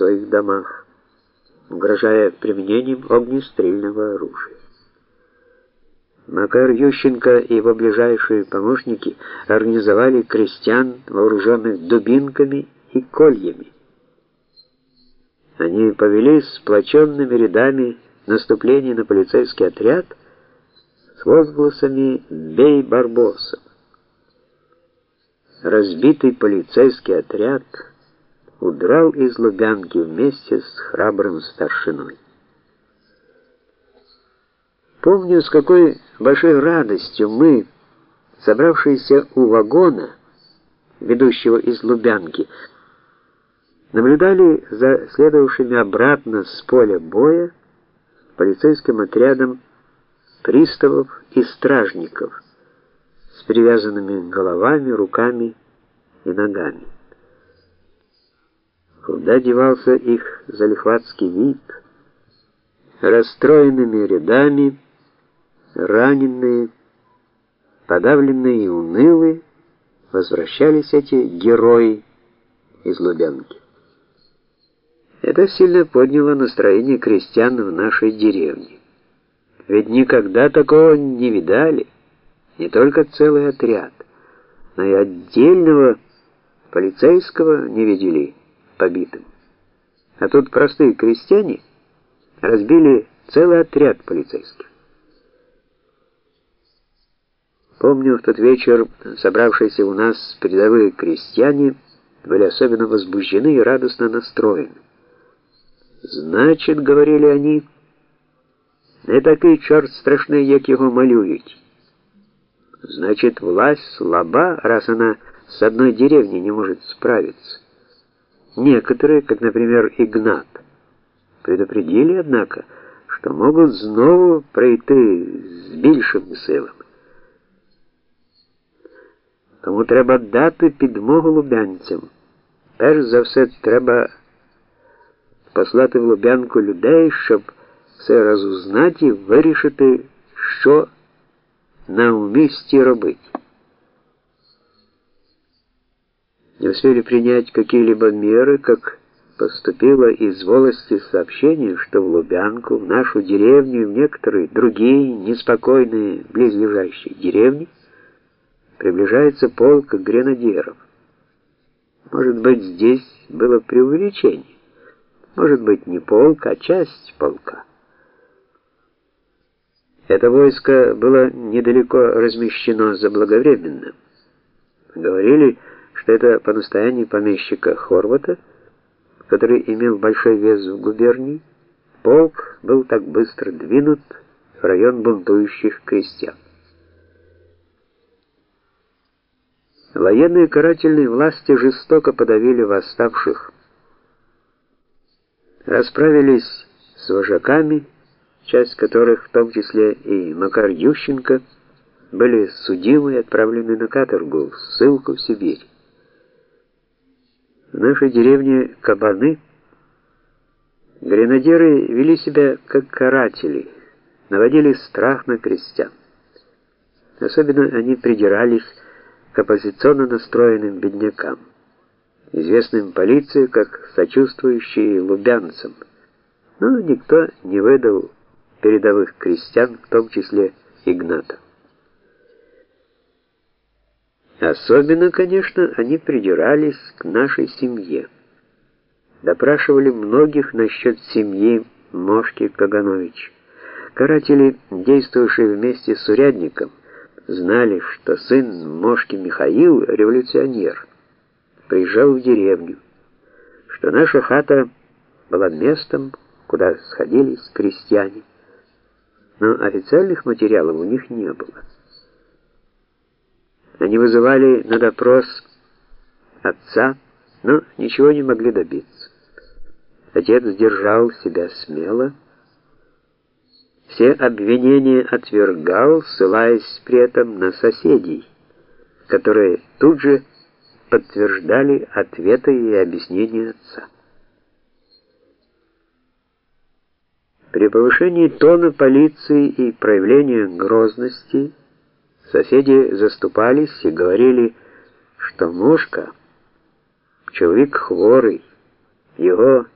своих домах, угрожая применением огнестрельного оружия. Макар Ющенко и его ближайшие помощники организовали крестьян, вооруженных дубинками и кольями. Они повели сплоченными рядами наступление на полицейский отряд с возгласами «Бей Барбоса!». Разбитый полицейский отряд удрал из Лубянки вместе с храбрым старшиной. Помню, с какой большой радостью мы, собравшиеся у вагона, ведущего из Лубянки, наблюдали за следовавшими обратно с поля боя полицейским отрядом приставов и стражников с привязанными головами, руками и ногами. Куда девался их залихватский вид? Расстроенными рядами, раненые, подавленные и унылые, возвращались эти герои из Лубянки. Это сильно подняло настроение крестьян в нашей деревне. Ведь никогда такого не видали, не только целый отряд, но и отдельного полицейского не видели побитым. А тут простые крестьяне разбили целый отряд полицейских. Помню, в тот вечер собравшиеся у нас передовые крестьяне были особенно возбуждены и радостно настроены. Значит, говорили они, не такий чорт страшний, як його малюють. Значит, власть слаба, раз она с одной деревней не может справиться. Некоторые, как, например, Игнат, предупредили, однако, что могут снова пройти з більшими силами. Тому треба дати підмогу лубянцям. Перш за все треба послати в Лубянку людей, щоб все розузнати і вирішити, що на умісті робити. Не успели принять какие-либо меры, как поступило из волости сообщение, что в Лубянку, в нашу деревню и в некоторые другие неспокойные близлежащие деревни приближается полк гренадеров. Может быть, здесь было преувеличение. Может быть, не полк, а часть полка. Это войско было недалеко размещено заблаговременно. Говорили, это по настоянию помещика Хорвата, который имел большой вес в губернии, полк был так быстро двинут в район бунтующих крестьян. Военные карательные власти жестоко подавили восставших расправились с вожаками, часть которых, в том числе и Макар Ющенко, были судимы и отправлены на каторгу, в ссылку в Сибирь. В нашей деревне Кабаны гренадеры вели себя как каратели, наводили страх на крестьян. Особенно они придирались к оппозиционно настроенным беднякам известным полиции как сочувствующие лубянцам. Но никто не выдал передовых крестьян, в том числе Игната. Особенно, конечно, они придирались к нашей семье. Допрашивали многих насчет семьи Мошки Каганович. Каратели, действовавшие вместе с урядником, знали, что сын Мошки Михаил революционер приезжал в деревню, что наша хата была местом, куда сходились крестьяне, но официальных материалов у них не было. Они вызывали на допрос отца, но ничего не могли добиться. Отец держал себя смело, все обвинения отвергал, ссылаясь при этом на соседей, которые тут же подтверждали ответы и объяснения отца. При повышении тона полиции и проявлении грозности соседи заступались и говорили, что Мошка человек хворый, его